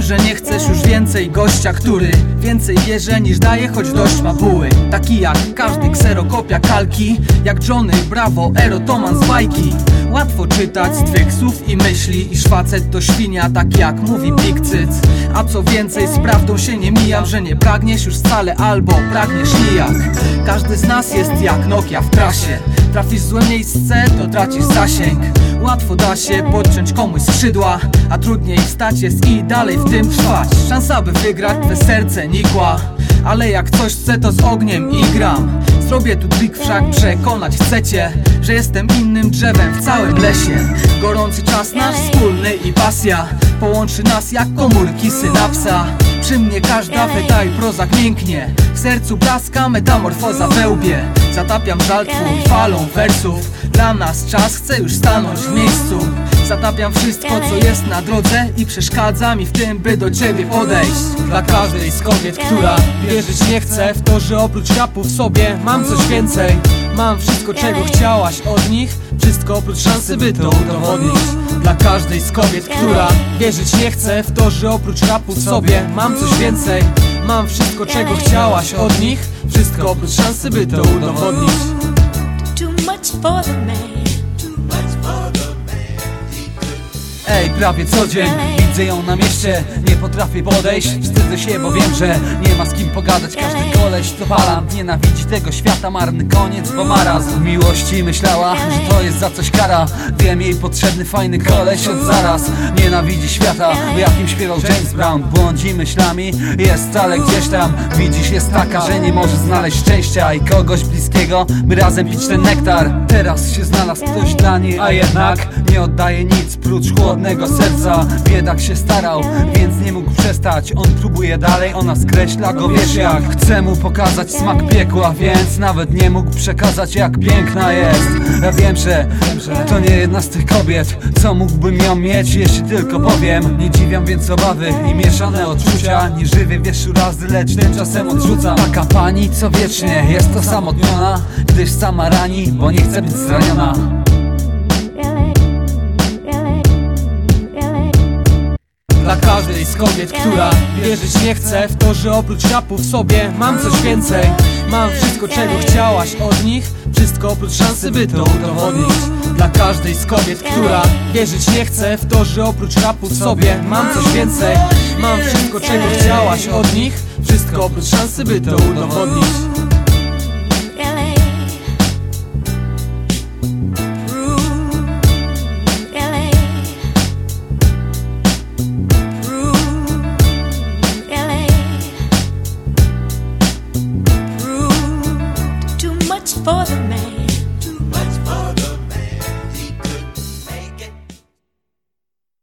Chcesz już więcej gościa, który więcej bierze niż daje, choć dość ma buły. Taki jak każdy kserokopia kalki Jak Johnny Bravo, erotoman z bajki. Łatwo czytać z twych słów i myśli Iż facet to świnia, tak jak mówi Big Cyc. A co więcej, z prawdą się nie mijam Że nie pragniesz już wcale, albo pragniesz nijak. Każdy z nas jest jak Nokia w trasie. Trafisz w złe miejsce, to tracisz zasięg Łatwo da się podciąć komuś skrzydła A trudniej wstać jest i dalej w tym trwać. Szansa by wygrać, twe serce nikła Ale jak coś chcę to z ogniem i gram. Zrobię tu trik wszak przekonać chcecie Że jestem innym drzewem w całym lesie. Gorący czas nasz wspólny i pasja Połączy nas jak komórki synapsa. Przy mnie każda feta i prozak mięknie W sercu blaska metamorfoza we łbie. Zatapiam żal twój falą wersów Dla nas czas chce już stanąć w miejscu. Zatapiam wszystko co jest na drodze I przeszkadza mi w tym by do ciebie podejść Dla każdej z kobiet, która wierzyć nie chce W to, że oprócz rapu w sobie mam coś więcej. Mam wszystko czego chciałaś od nich Wszystko oprócz szansy by to udowodnić. Dla każdej z kobiet, która wierzyć nie chce W to, że oprócz rapu w sobie mam coś więcej. Mam wszystko czego chciałaś od nich Wszystko oprócz szansy by to udowodnić Much for the man. Ej, prawie co dzień widzę ją na mieście. Nie potrafię podejść, wstydzę się, bo wiem, że Nie ma z kim pogadać, każdy koleś to palant Nienawidzi tego świata, marny koniec, bo marazm W miłości myślała, że to jest za coś kara. Wiem jej potrzebny, fajny koleś od zaraz Nienawidzi świata, o jakim śpiewał James Brown Błądzi myślami, jest stale gdzieś tam. Widzisz, jest taka, że nie może znaleźć szczęścia I kogoś bliskiego, by razem pić ten nektar. Teraz się znalazł ktoś dla niej, a jednak Nie oddaje nic, prócz chłodnego serca. Biedak się starał, więc nie mógł przestać. On próbuje dalej, ona skreśla go, wiesz jak. Chce mu pokazać smak piekła, więc nawet nie mógł przekazać jak piękna jest. Ja wiem, że to nie jedna z tych kobiet Co mógłbym ją mieć, jeśli tylko powiem. Nie dziwiam więc obawy i mieszane odczucia. Nie żywię wiesz urazy, lecz tymczasem odrzucam Taka pani, co wiecznie jest osamotniona Gdyż sama rani, bo nie chce być zraniona każdej z kobiet, która wierzyć nie chce W to, że oprócz rapu w sobie mam coś więcej. Mam wszystko czego chciałaś od nich Wszystko oprócz szansy by to udowodnić. Dla każdej z kobiet, która wierzyć nie chce W to, że oprócz rapu w sobie mam coś więcej. Mam wszystko czego chciałaś od nich Wszystko oprócz szansy by to udowodnić for the man. Too much for the